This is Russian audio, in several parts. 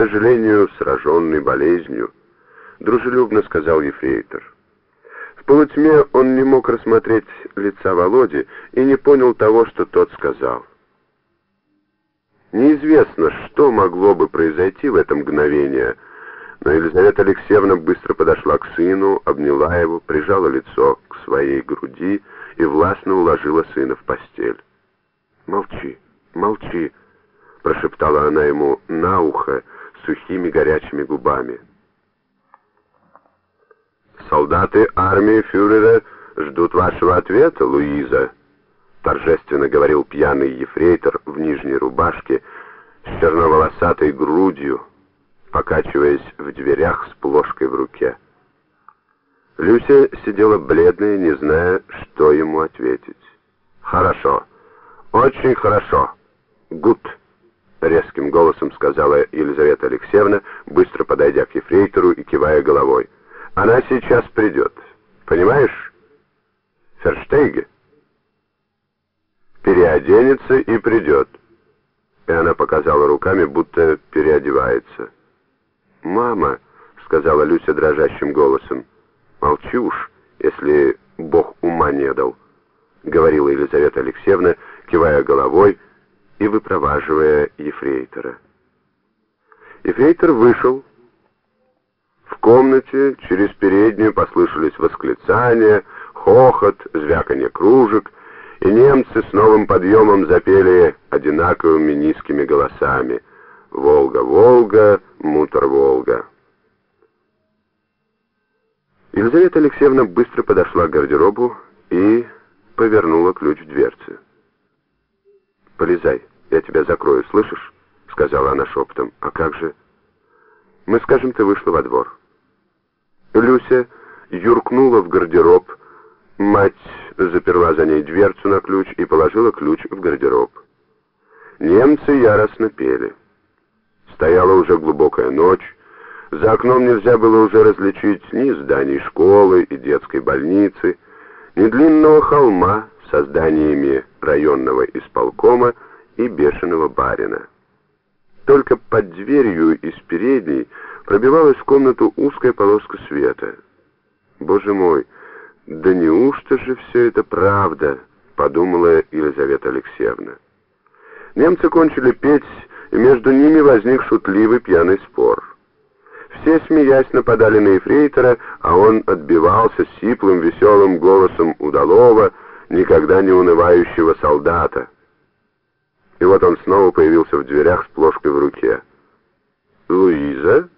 сожалению, сраженный болезнью», — дружелюбно сказал ефрейтор. В полутьме он не мог рассмотреть лица Володи и не понял того, что тот сказал. Неизвестно, что могло бы произойти в это мгновение, но Елизавета Алексеевна быстро подошла к сыну, обняла его, прижала лицо к своей груди и властно уложила сына в постель. «Молчи, молчи», — прошептала она ему на ухо сухими горячими губами. «Солдаты армии фюрера ждут вашего ответа, Луиза», торжественно говорил пьяный ефрейтор в нижней рубашке с черноволосатой грудью, покачиваясь в дверях с плошкой в руке. Люся сидела бледная, не зная, что ему ответить. «Хорошо, очень хорошо. Гуд!» — резким голосом сказала Елизавета Алексеевна, быстро подойдя к ефрейтору и кивая головой. «Она сейчас придет. Понимаешь? Ферштейге?» переоденется и придет. И она показала руками, будто переодевается. «Мама», — сказала Люся дрожащим голосом, — «молчи уж, если Бог ума не дал», — говорила Елизавета Алексеевна, кивая головой и выпроваживая ефрейтора. Ефрейтор вышел. В комнате через переднюю послышались восклицания, хохот, звяканье кружек — и немцы с новым подъемом запели одинаковыми низкими голосами «Волга, Волга, мутор, Волга». Елизавета Алексеевна быстро подошла к гардеробу и повернула ключ в дверце. «Полезай, я тебя закрою, слышишь?» — сказала она шепотом. «А как же?» «Мы скажем, ты вышла во двор». Люся юркнула в гардероб, Мать заперла за ней дверцу на ключ и положила ключ в гардероб. Немцы яростно пели. Стояла уже глубокая ночь. За окном нельзя было уже различить ни зданий школы и детской больницы, ни длинного холма со зданиями районного исполкома и бешеного барина. Только под дверью из передней пробивалась в комнату узкая полоска света. Боже мой! «Да неужто же все это правда?» — подумала Елизавета Алексеевна. Немцы кончили петь, и между ними возник шутливый пьяный спор. Все, смеясь, нападали на Ефрейтора, а он отбивался сиплым веселым голосом удалого, никогда не унывающего солдата. И вот он снова появился в дверях с плошкой в руке. «Луиза?»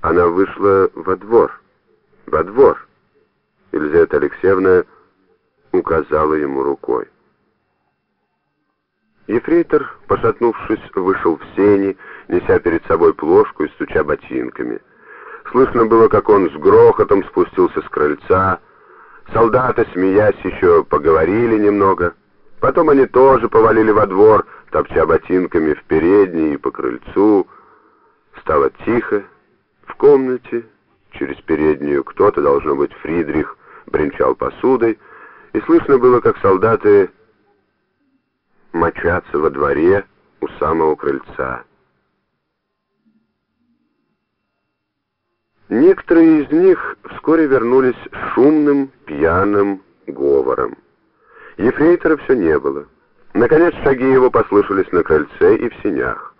Она вышла во двор. Во двор. Елизавета Алексеевна указала ему рукой. Ефрейтор, пошатнувшись, вышел в сени, неся перед собой плошку и стуча ботинками. Слышно было, как он с грохотом спустился с крыльца. Солдаты, смеясь, еще поговорили немного. Потом они тоже повалили во двор, топча ботинками в передней и по крыльцу. Стало тихо. В комнате, через переднюю, кто-то, должно быть, Фридрих, бренчал посудой, и слышно было, как солдаты мочатся во дворе у самого крыльца. Некоторые из них вскоре вернулись шумным, пьяным говором. Ефрейтора все не было. Наконец шаги его послышались на крыльце и в синях.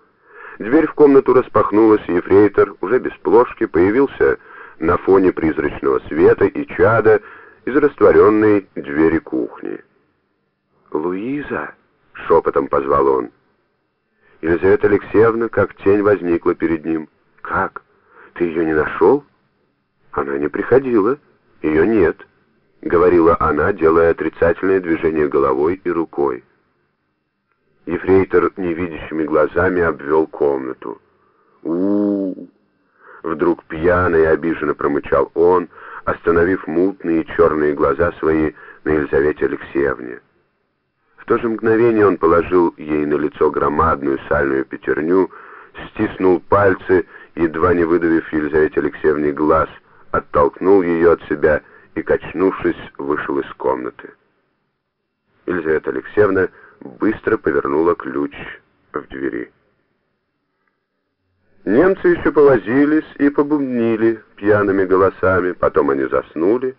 Дверь в комнату распахнулась, и ефрейтор, уже без плошки, появился на фоне призрачного света и чада из растворенной двери кухни. «Луиза!» — шепотом позвал он. Елизавета Алексеевна, как тень, возникла перед ним. «Как? Ты ее не нашел?» «Она не приходила. Ее нет», — говорила она, делая отрицательное движение головой и рукой. Ефрейтор невидящими глазами обвел комнату. у у, Вдруг пьяно и обиженно промычал он, остановив мутные черные глаза свои на Елизавете Алексеевне. В то же мгновение он положил ей на лицо громадную сальную пятерню, стиснул пальцы, едва не выдавив Елизавете Алексеевне глаз, оттолкнул ее от себя и, качнувшись, вышел из комнаты. Елизавета Алексеевна быстро повернула ключ в двери. Немцы еще повозились и побумнили пьяными голосами, потом они заснули,